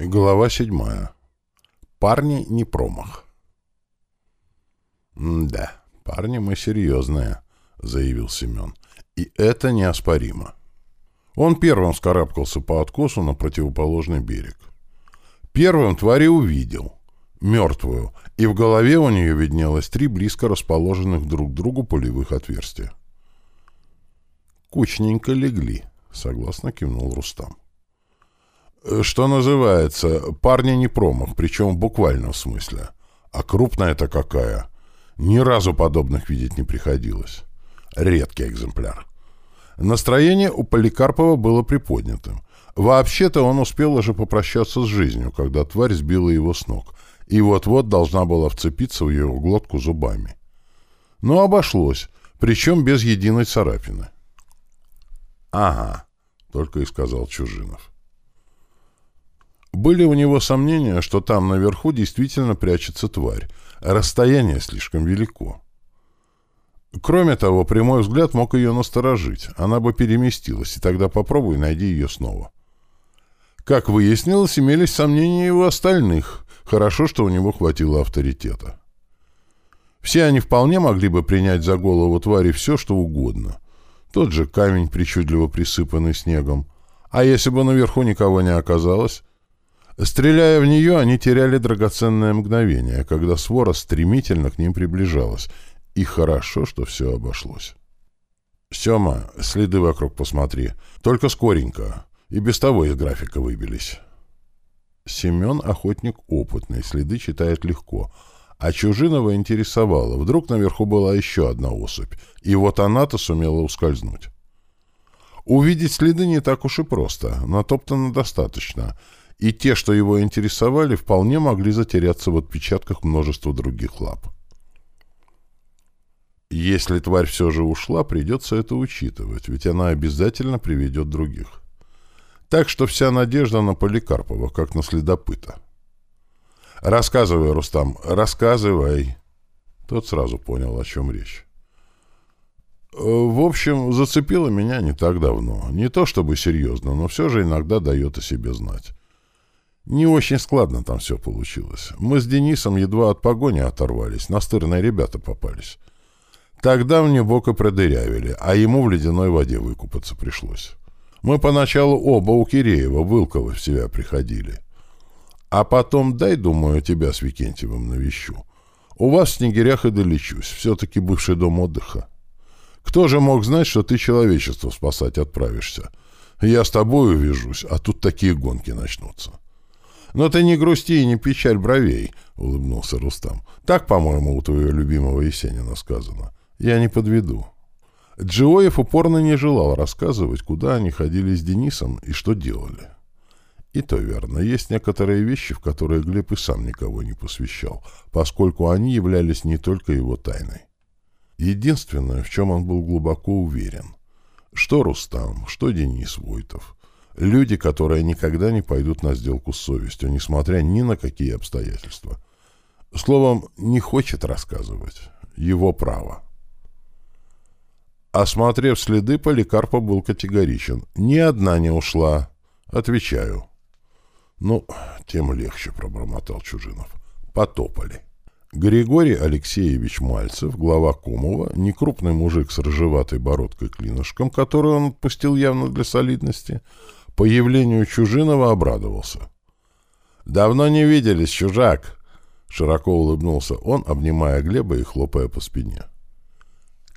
Глава седьмая. Парни не промах. «Да, парни мы серьезные», — заявил Семен. «И это неоспоримо». Он первым скарабкался по откосу на противоположный берег. Первым тварь увидел. Мертвую. И в голове у нее виднелось три близко расположенных друг к другу пулевых отверстия. «Кучненько легли», — согласно кивнул Рустам. Что называется, парни не промах, причем в буквальном смысле. А крупная-то какая? Ни разу подобных видеть не приходилось. Редкий экземпляр. Настроение у Поликарпова было приподнятым. Вообще-то он успел уже попрощаться с жизнью, когда тварь сбила его с ног, и вот-вот должна была вцепиться в его глотку зубами. Но обошлось, причем без единой царапины. «Ага», — только и сказал Чужинов. Были у него сомнения, что там наверху действительно прячется тварь, а расстояние слишком велико. Кроме того, прямой взгляд мог ее насторожить, она бы переместилась, и тогда попробуй найди ее снова. Как выяснилось, имелись сомнения и у остальных, хорошо, что у него хватило авторитета. Все они вполне могли бы принять за голову твари все, что угодно. Тот же камень, причудливо присыпанный снегом. А если бы наверху никого не оказалось, Стреляя в нее, они теряли драгоценное мгновение, когда свора стремительно к ним приближалась. И хорошо, что все обошлось. «Сема, следы вокруг посмотри. Только скоренько. И без того из графика выбились». Семен — охотник опытный, следы читает легко. А Чужинова интересовало. Вдруг наверху была еще одна особь. И вот она-то сумела ускользнуть. Увидеть следы не так уж и просто. Натоптано достаточно — и те, что его интересовали, вполне могли затеряться в отпечатках множества других лап. Если тварь все же ушла, придется это учитывать, ведь она обязательно приведет других. Так что вся надежда на Поликарпова, как на следопыта. «Рассказывай, Рустам, рассказывай!» Тот сразу понял, о чем речь. В общем, зацепило меня не так давно. Не то чтобы серьезно, но все же иногда дает о себе знать. Не очень складно там все получилось. Мы с Денисом едва от погони оторвались, настырные ребята попались. Тогда мне бока продырявили, а ему в ледяной воде выкупаться пришлось. Мы поначалу оба у Киреева, Вылкова, в себя приходили. А потом дай, думаю, тебя с Викентьевым навещу. У вас в Снегирях и долечусь, все-таки бывший дом отдыха. Кто же мог знать, что ты человечество спасать отправишься? Я с тобой увижусь, а тут такие гонки начнутся. «Но ты не грусти и не печаль бровей», — улыбнулся Рустам. «Так, по-моему, у твоего любимого Есенина сказано. Я не подведу». Джиоев упорно не желал рассказывать, куда они ходили с Денисом и что делали. И то верно, есть некоторые вещи, в которые Глеб и сам никого не посвящал, поскольку они являлись не только его тайной. Единственное, в чем он был глубоко уверен, что Рустам, что Денис Войтов — Люди, которые никогда не пойдут на сделку с совестью, несмотря ни на какие обстоятельства. Словом, не хочет рассказывать. Его право. Осмотрев следы, Поликарпа был категоричен. Ни одна не ушла. Отвечаю. Ну, тем легче, пробормотал Чужинов. Потопали. Григорий Алексеевич Мальцев, глава Комова, некрупный мужик с рыжеватой бородкой-клинышком, который он отпустил явно для солидности, Появлению Чужинова обрадовался. «Давно не виделись, чужак!» Широко улыбнулся он, обнимая Глеба и хлопая по спине.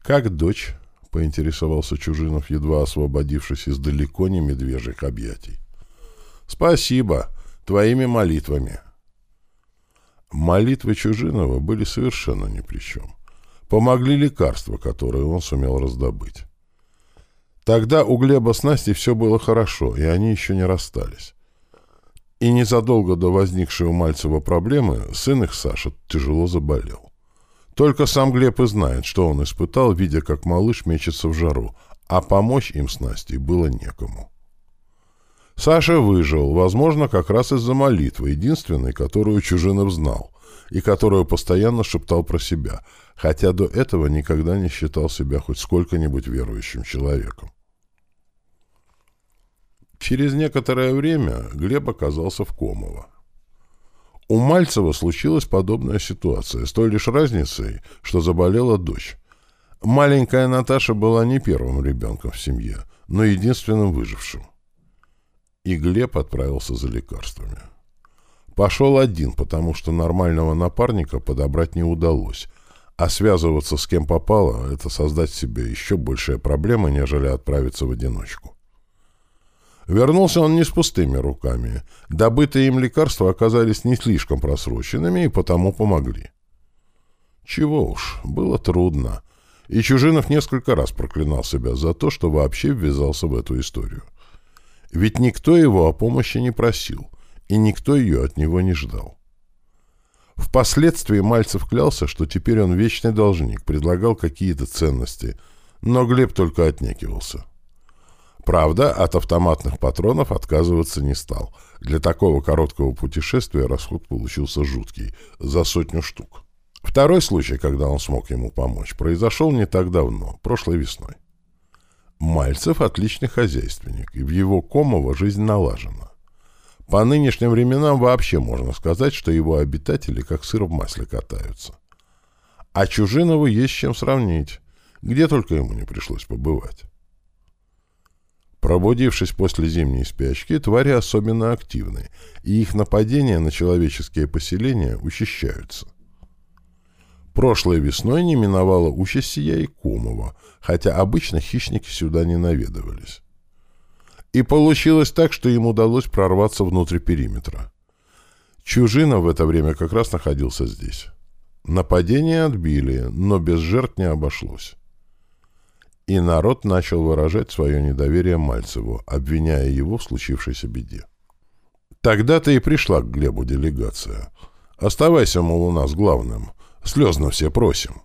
«Как дочь?» — поинтересовался Чужинов, едва освободившись из далеко не медвежьих объятий. «Спасибо! Твоими молитвами!» Молитвы Чужинова были совершенно ни при чем. Помогли лекарства, которые он сумел раздобыть. Тогда у Глеба с Настей все было хорошо, и они еще не расстались. И незадолго до возникшей у Мальцева проблемы сын их, Саша, тяжело заболел. Только сам Глеб и знает, что он испытал, видя, как малыш мечется в жару, а помочь им с Настей было некому. Саша выжил, возможно, как раз из-за молитвы, единственной, которую Чужинов знал, и которую постоянно шептал про себя, хотя до этого никогда не считал себя хоть сколько-нибудь верующим человеком. Через некоторое время Глеб оказался в Комово. У Мальцева случилась подобная ситуация, с той лишь разницей, что заболела дочь. Маленькая Наташа была не первым ребенком в семье, но единственным выжившим. И Глеб отправился за лекарствами. Пошел один, потому что нормального напарника подобрать не удалось, а связываться с кем попало — это создать себе еще большая проблема, нежели отправиться в одиночку. Вернулся он не с пустыми руками. Добытые им лекарства оказались не слишком просроченными и потому помогли. Чего уж, было трудно. И Чужинов несколько раз проклинал себя за то, что вообще ввязался в эту историю. Ведь никто его о помощи не просил, и никто ее от него не ждал. Впоследствии Мальцев клялся, что теперь он вечный должник, предлагал какие-то ценности, но Глеб только отнекивался. Правда, от автоматных патронов отказываться не стал. Для такого короткого путешествия расход получился жуткий, за сотню штук. Второй случай, когда он смог ему помочь, произошел не так давно, прошлой весной. Мальцев отличный хозяйственник, и в его Комово жизнь налажена. По нынешним временам вообще можно сказать, что его обитатели как сыр в масле катаются. А Чужинову есть чем сравнить, где только ему не пришлось побывать. Пробудившись после зимней спячки, твари особенно активны, и их нападения на человеческие поселения учащаются. Прошлой весной не миновала участь сия и Комова, хотя обычно хищники сюда не наведывались. И получилось так, что им удалось прорваться внутрь периметра. Чужина в это время как раз находился здесь. Нападение отбили, но без жертв не обошлось и народ начал выражать свое недоверие Мальцеву, обвиняя его в случившейся беде. Тогда-то и пришла к Глебу делегация. «Оставайся, мол, у нас главным. Слезно все просим».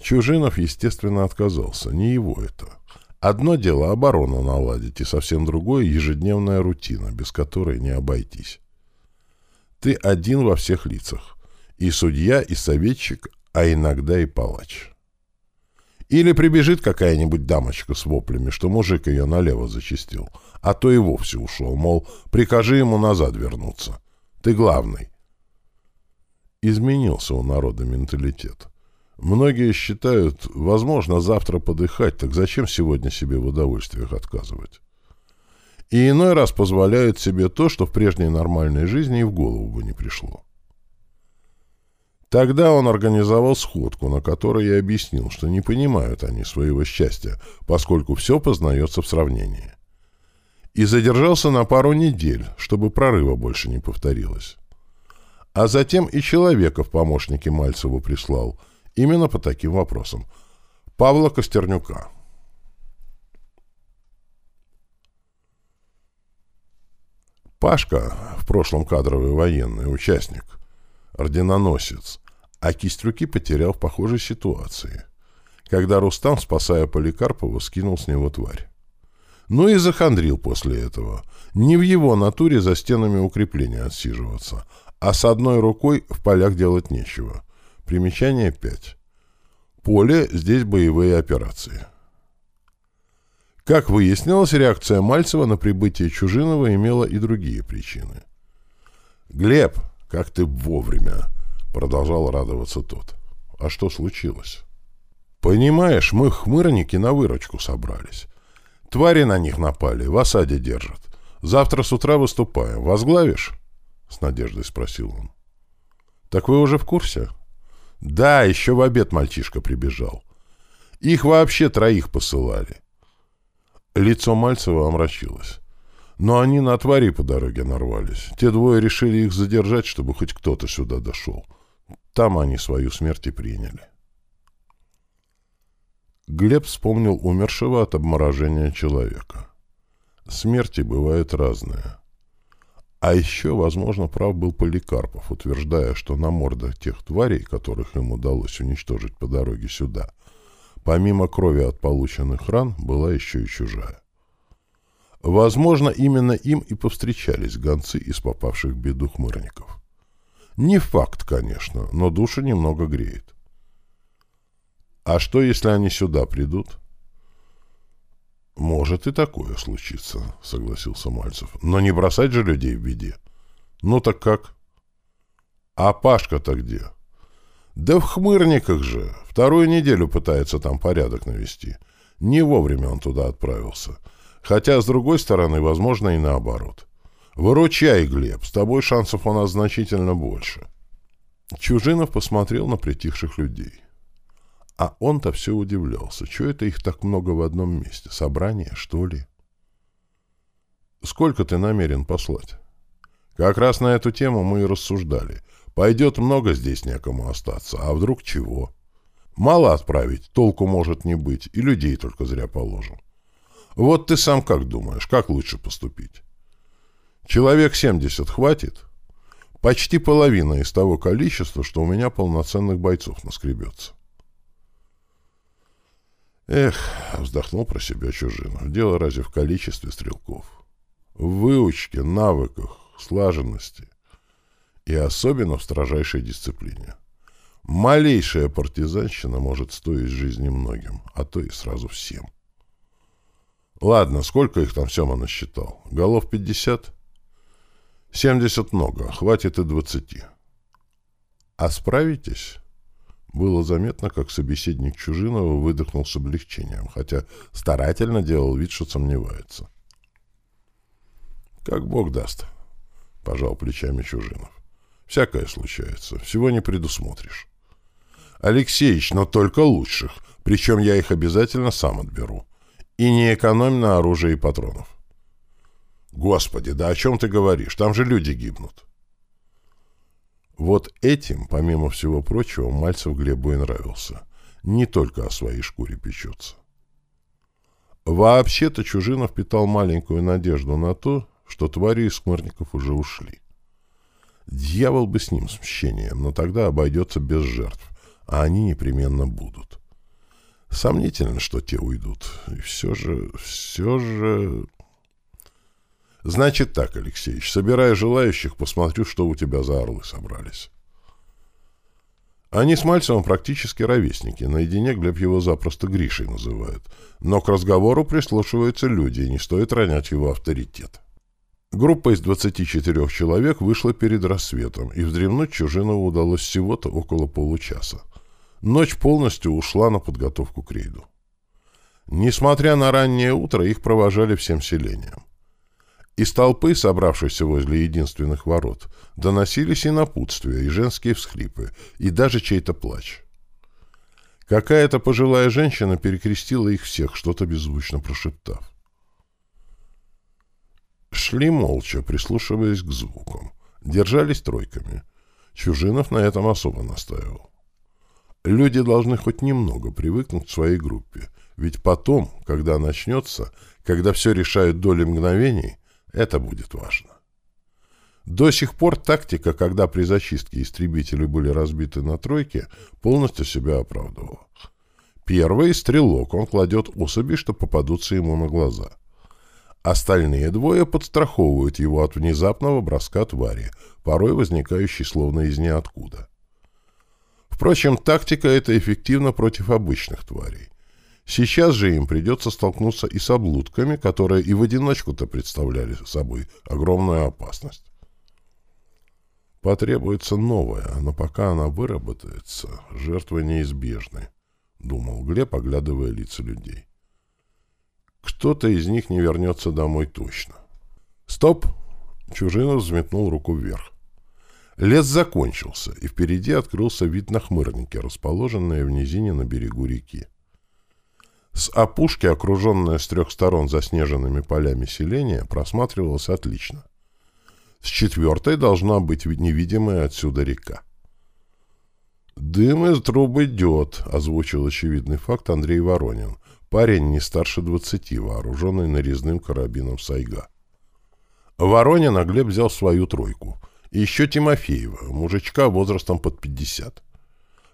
Чужинов, естественно, отказался. Не его это. Одно дело оборону наладить, и совсем другое — ежедневная рутина, без которой не обойтись. Ты один во всех лицах. И судья, и советчик, а иногда и палач. Или прибежит какая-нибудь дамочка с воплями, что мужик ее налево зачистил, а то и вовсе ушел, мол, прикажи ему назад вернуться. Ты главный. Изменился у народа менталитет. Многие считают, возможно, завтра подыхать, так зачем сегодня себе в удовольствиях отказывать? И иной раз позволяют себе то, что в прежней нормальной жизни и в голову бы не пришло. Тогда он организовал сходку, на которой я объяснил, что не понимают они своего счастья, поскольку все познается в сравнении. И задержался на пару недель, чтобы прорыва больше не повторилось. А затем и человека в помощники Мальцеву прислал, именно по таким вопросам. Павла Костернюка. Пашка, в прошлом кадровый военный, участник, орденоносец, а кисть руки потерял в похожей ситуации, когда Рустам, спасая Поликарпова, скинул с него тварь. Ну и захандрил после этого. Не в его натуре за стенами укрепления отсиживаться, а с одной рукой в полях делать нечего. Примечание 5. Поле – здесь боевые операции. Как выяснилось, реакция Мальцева на прибытие Чужинова имела и другие причины. «Глеб, как ты вовремя!» — продолжал радоваться тот. «А что случилось?» «Понимаешь, мы хмырники на выручку собрались. Твари на них напали, в осаде держат. Завтра с утра выступаем. Возглавишь?» — с надеждой спросил он. «Так вы уже в курсе?» «Да, еще в обед мальчишка прибежал. Их вообще троих посылали». Лицо Мальцева омрачилось. Но они на твари по дороге нарвались. Те двое решили их задержать, чтобы хоть кто-то сюда дошел. Там они свою смерть и приняли. Глеб вспомнил умершего от обморожения человека. Смерти бывают разные. А еще, возможно, прав был Поликарпов, утверждая, что на мордах тех тварей, которых им удалось уничтожить по дороге сюда, помимо крови от полученных ран, была еще и чужая. Возможно, именно им и повстречались гонцы из попавших в беду хмырников. Не факт, конечно, но душа немного греет. А что, если они сюда придут? Может и такое случиться, согласился Мальцев. Но не бросать же людей в беде. Ну так как? А Пашка-то где? Да в хмырниках же. Вторую неделю пытается там порядок навести. Не вовремя он туда отправился. Хотя, с другой стороны, возможно и наоборот. Выручай, Глеб, с тобой шансов у нас значительно больше. Чужинов посмотрел на притихших людей. А он-то все удивлялся. Чего это их так много в одном месте? Собрание, что ли? Сколько ты намерен послать? Как раз на эту тему мы и рассуждали. Пойдет много здесь некому остаться. А вдруг чего? Мало отправить, толку может не быть, и людей только зря положим. Вот ты сам как думаешь, как лучше поступить? Человек 70 хватит? Почти половина из того количества, что у меня полноценных бойцов наскребется. Эх, вздохнул про себя Чужинов. Дело разве в количестве стрелков? В выучке, навыках, слаженности. И особенно в строжайшей дисциплине. Малейшая партизанщина может стоить жизни многим, а то и сразу всем. Ладно, сколько их там Сема насчитал? Голов пятьдесят? Семьдесят много, хватит и двадцати. А справитесь? Было заметно, как собеседник Чужинова выдохнул с облегчением, хотя старательно делал вид, что сомневается. «Как Бог даст», — пожал плечами Чужинов. «Всякое случается, всего не предусмотришь». «Алексеич, но только лучших, причем я их обязательно сам отберу. И не экономь на оружие и патронов». «Господи, да о чем ты говоришь? Там же люди гибнут». Вот этим, помимо всего прочего, Мальцев Глебу и нравился. Не только о своей шкуре печется. Вообще-то Чужинов питал маленькую надежду на то, что твари из смырников уже ушли. Дьявол бы с ним, с мщением, но тогда обойдется без жертв, а они непременно будут. Сомнительно, что те уйдут. И все же, все же... Значит так, Алексеевич, собирая желающих, посмотрю, что у тебя за орлы собрались. Они с Мальцевым практически ровесники. Наедине Глеб его запросто Гришей называют. Но к разговору прислушиваются люди, и не стоит ронять его авторитет. Группа из 24 человек вышла перед рассветом, и вздремнуть Чужинову удалось всего-то около получаса. Ночь полностью ушла на подготовку к рейду. Несмотря на раннее утро, их провожали всем селением. Из толпы, собравшейся возле единственных ворот, доносились и напутствия, и женские всхлипы, и даже чей-то плач. Какая-то пожилая женщина перекрестила их всех, что-то беззвучно прошептав. Шли молча, прислушиваясь к звукам. Держались тройками. Чужинов на этом особо настаивал. Люди должны хоть немного привыкнуть к своей группе, ведь потом, когда начнется, когда все решают доли мгновений, это будет важно. До сих пор тактика, когда при зачистке истребители были разбиты на тройки, полностью себя оправдывала. Первый — стрелок, он кладет особи, что попадутся ему на глаза. Остальные двое подстраховывают его от внезапного броска твари, порой возникающей словно из ниоткуда. Впрочем, тактика эта эффективна против обычных тварей. Сейчас же им придется столкнуться и с облудками, которые и в одиночку-то представляли собой огромную опасность. Потребуется новая, но пока она выработается, жертвы неизбежны, — думал Глеб, оглядывая лица людей. Кто-то из них не вернется домой точно. «Стоп!» — Чужинов взметнул руку вверх. Лес закончился, и впереди открылся вид на хмырники, расположенные в низине на берегу реки. С опушки, окруженная с трех сторон заснеженными полями селения, просматривалась отлично. С четвертой должна быть невидимая отсюда река. «Дым из труб идет», — озвучил очевидный факт Андрей Воронин. Парень не старше двадцати, вооруженный нарезным карабином «Сайга». Воронин Глеб взял свою тройку. И еще Тимофеева, мужичка возрастом под пятьдесят.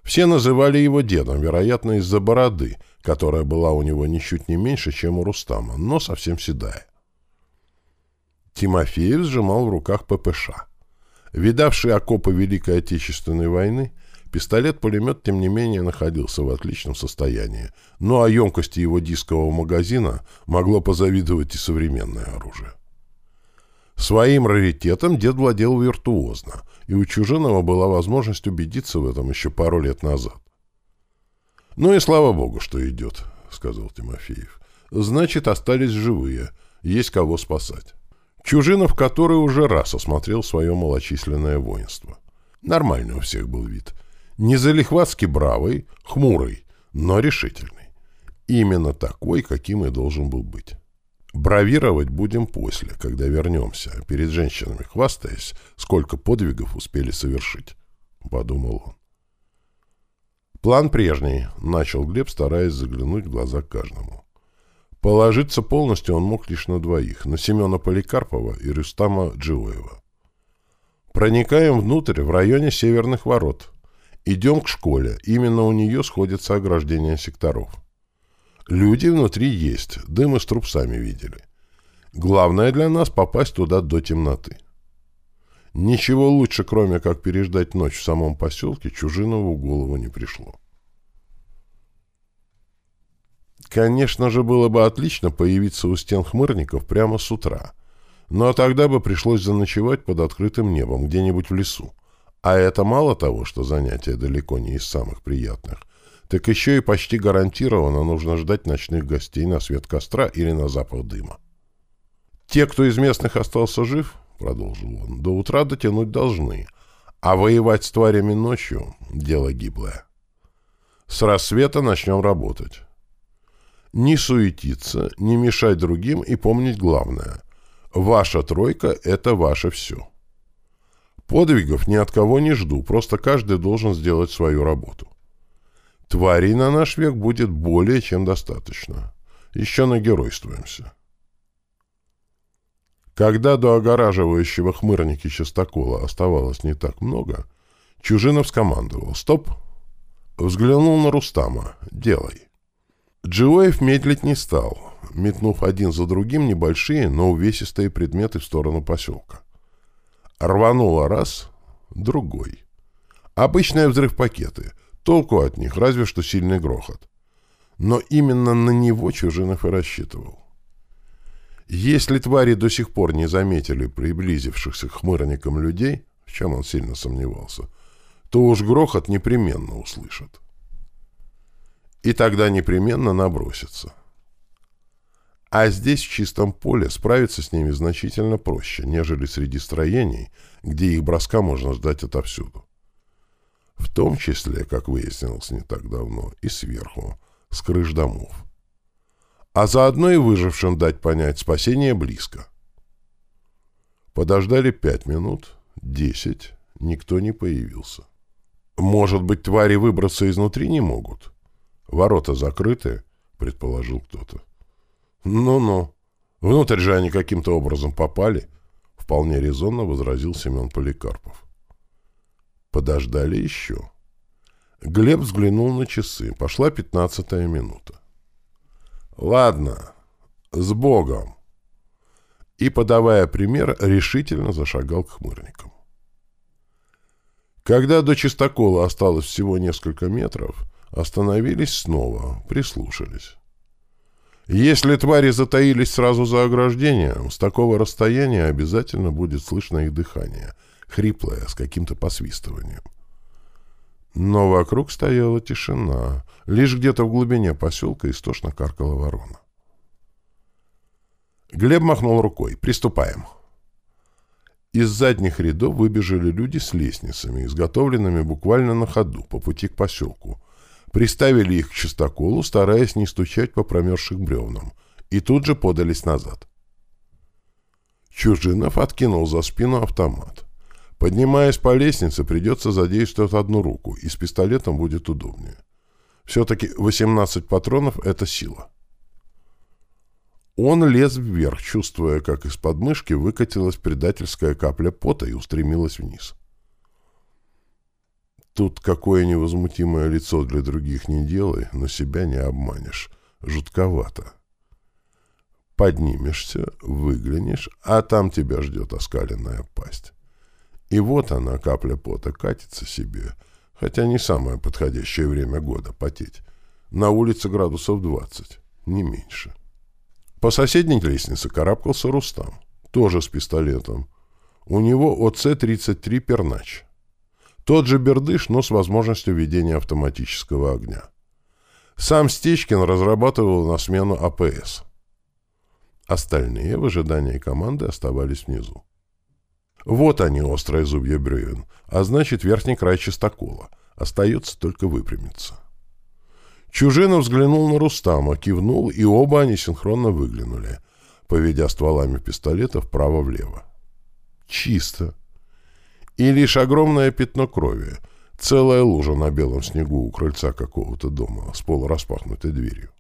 Все называли его дедом, вероятно, из-за бороды, которая была у него ничуть не меньше, чем у Рустама, но совсем седая. Тимофеев сжимал в руках ППШ. Видавший окопы Великой Отечественной войны, Пистолет-пулемет, тем не менее, находился в отличном состоянии, ну а емкости его дискового магазина могло позавидовать и современное оружие. Своим раритетом дед владел виртуозно, и у Чужинова была возможность убедиться в этом еще пару лет назад. «Ну и слава богу, что идет», — сказал Тимофеев. «Значит, остались живые, есть кого спасать». Чужинов, который уже раз осмотрел свое малочисленное воинство. Нормальный у всех был вид. Не залихватски бравый, хмурый, но решительный. Именно такой, каким и должен был быть. Бравировать будем после, когда вернемся, перед женщинами хвастаясь, сколько подвигов успели совершить, — подумал он. План прежний, — начал Глеб, стараясь заглянуть в глаза каждому. Положиться полностью он мог лишь на двоих, на Семена Поликарпова и Рустама Джиоева. Проникаем внутрь, в районе северных ворот. Идем к школе, именно у нее сходятся ограждения секторов. Люди внутри есть, дым из труб сами видели. Главное для нас попасть туда до темноты. Ничего лучше, кроме как переждать ночь в самом поселке, Чужинову в голову не пришло. Конечно же, было бы отлично появиться у стен хмырников прямо с утра. Но тогда бы пришлось заночевать под открытым небом, где-нибудь в лесу. А это мало того, что занятие далеко не из самых приятных, так еще и почти гарантированно нужно ждать ночных гостей на свет костра или на запах дыма. «Те, кто из местных остался жив, — продолжил он, — до утра дотянуть должны, а воевать с тварями ночью — дело гиблое. С рассвета начнем работать. Не суетиться, не мешать другим и помнить главное. Ваша тройка — это ваше все. Подвигов ни от кого не жду, просто каждый должен сделать свою работу. Тварей на наш век будет более чем достаточно. Еще нагеройствуемся. Когда до огораживающего хмырники частокола оставалось не так много, Чужинов скомандовал «Стоп!» Взглянул на Рустама «Делай!» Джиоев медлить не стал, метнув один за другим небольшие, но увесистые предметы в сторону поселка. Рвануло раз, другой. Обычные взрыв-пакеты. Толку от них, разве что сильный грохот. Но именно на него Чужинов и рассчитывал. Если твари до сих пор не заметили приблизившихся к хмырникам людей, в чем он сильно сомневался, то уж грохот непременно услышат и тогда непременно набросится. А здесь, в чистом поле, справиться с ними значительно проще, нежели среди строений, где их броска можно ждать отовсюду. В том числе, как выяснилось не так давно, и сверху, с крыш домов. А заодно и выжившим дать понять, спасение близко. Подождали пять минут, десять, никто не появился. Может быть, твари выбраться изнутри не могут? Ворота закрыты, предположил кто-то. Ну-ну. Внутрь же они каким-то образом попали, вполне резонно возразил Семен Поликарпов. Подождали еще. Глеб взглянул на часы. Пошла пятнадцатая минута. «Ладно, с Богом!» И, подавая пример, решительно зашагал к хмырникам. Когда до чистокола осталось всего несколько метров, Остановились снова, прислушались. Если твари затаились сразу за ограждением, с такого расстояния обязательно будет слышно их дыхание, хриплое, с каким-то посвистыванием. Но вокруг стояла тишина. Лишь где-то в глубине поселка истошно каркала ворона. Глеб махнул рукой. «Приступаем». Из задних рядов выбежали люди с лестницами, изготовленными буквально на ходу, по пути к поселку, приставили их к чистоколу, стараясь не стучать по промерзшим бревнам, и тут же подались назад. Чужинов откинул за спину автомат. Поднимаясь по лестнице, придется задействовать одну руку, и с пистолетом будет удобнее. Все-таки 18 патронов — это сила. Он лез вверх, чувствуя, как из подмышки выкатилась предательская капля пота и устремилась вниз. Тут какое невозмутимое лицо для других не делай, но себя не обманешь. Жутковато. Поднимешься, выглянешь, а там тебя ждет оскаленная пасть. И вот она, капля пота, катится себе, Хотя не самое подходящее время года потеть. На улице градусов 20, не меньше. По соседней лестнице карабкался Рустам, тоже с пистолетом. У него ОЦ-33 «Пернач». Тот же бердыш, но с возможностью ведения автоматического огня. Сам Стечкин разрабатывал на смену АПС. Остальные в ожидании команды оставались внизу. Вот они, острые зубья бревен, а значит, верхний край чистокола. Остается только выпрямиться. Чужинов взглянул на Рустама, кивнул, и оба они синхронно выглянули, поведя стволами пистолета вправо-влево. Чисто. И лишь огромное пятно крови, целая лужа на белом снегу у крыльца какого-то дома с полураспахнутой дверью.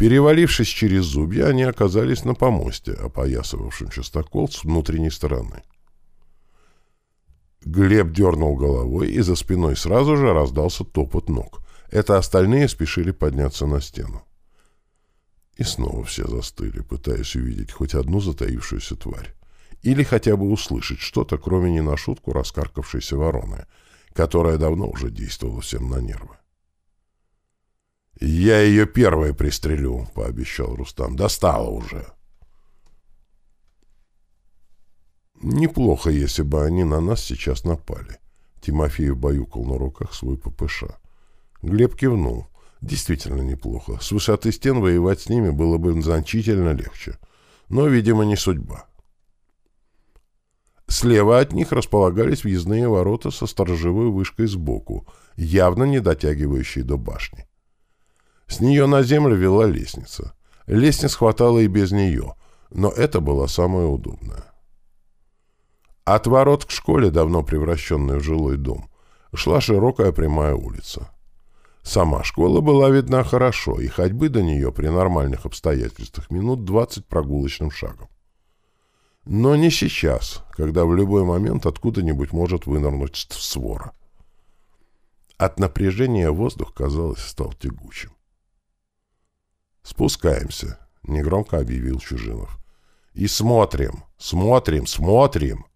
Перевалившись через зубья, они оказались на помосте, опоясывавшем частокол с внутренней стороны. Глеб дернул головой, и за спиной сразу же раздался топот ног. Это остальные спешили подняться на стену. И снова все застыли, пытаясь увидеть хоть одну затаившуюся тварь. Или хотя бы услышать что-то, кроме не на шутку раскаркавшейся вороны, которая давно уже действовала всем на нервы. «Я ее первой пристрелю», — пообещал Рустам. «Достала уже». «Неплохо, если бы они на нас сейчас напали». Тимофеев баюкал на руках свой ППШ. Глеб кивнул. Действительно неплохо. С высоты стен воевать с ними было бы значительно легче. Но, видимо, не судьба. Слева от них располагались въездные ворота со сторожевой вышкой сбоку, явно не дотягивающей до башни. С нее на землю вела лестница. Лестниц хватало и без нее, но это была самая удобная. От ворот к школе, давно превращенной в жилой дом, шла широкая прямая улица. Сама школа была видна хорошо, и ходьбы до нее при нормальных обстоятельствах минут 20 прогулочным шагом. Но не сейчас, когда в любой момент откуда-нибудь может вынырнуть свора. От напряжения воздух, казалось, стал тягучим. «Спускаемся», — негромко объявил Чужинов. «И смотрим, смотрим, смотрим!»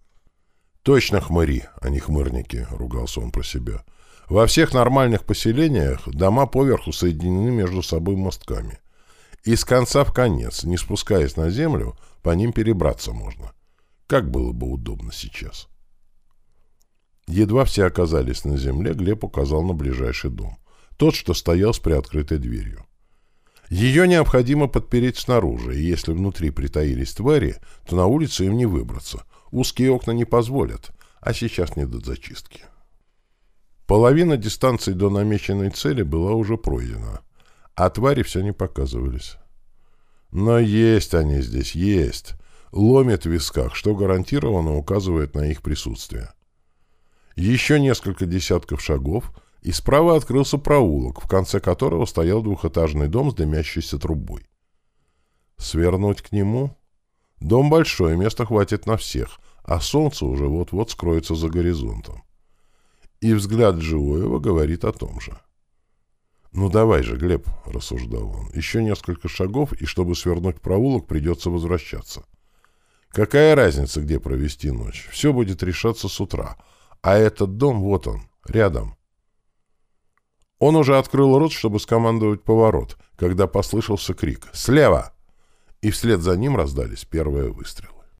«Точно хмыри, а не хмырники», — ругался он про себя. Во всех нормальных поселениях дома поверху соединены между собой мостками. И с конца в конец, не спускаясь на землю, по ним перебраться можно. Как было бы удобно сейчас. Едва все оказались на земле, Глеб указал на ближайший дом. Тот, что стоял с приоткрытой дверью. Ее необходимо подпереть снаружи, и если внутри притаились твари, то на улицу им не выбраться. Узкие окна не позволят, а сейчас не до зачистки. Половина дистанции до намеченной цели была уже пройдена, а твари все не показывались. Но есть они здесь, есть. Ломит в висках, что гарантированно указывает на их присутствие. Еще несколько десятков шагов, и справа открылся проулок, в конце которого стоял двухэтажный дом с дымящейся трубой. Свернуть к нему? Дом большой, места хватит на всех, а солнце уже вот-вот скроется за горизонтом. И взгляд Живоева говорит о том же. «Ну давай же, Глеб», — рассуждал он, — «еще несколько шагов, и чтобы свернуть проулок, придется возвращаться. Какая разница, где провести ночь? Все будет решаться с утра. А этот дом, вот он, рядом». Он уже открыл рот, чтобы скомандовать поворот, когда послышался крик «Слева!» и вслед за ним раздались первые выстрелы.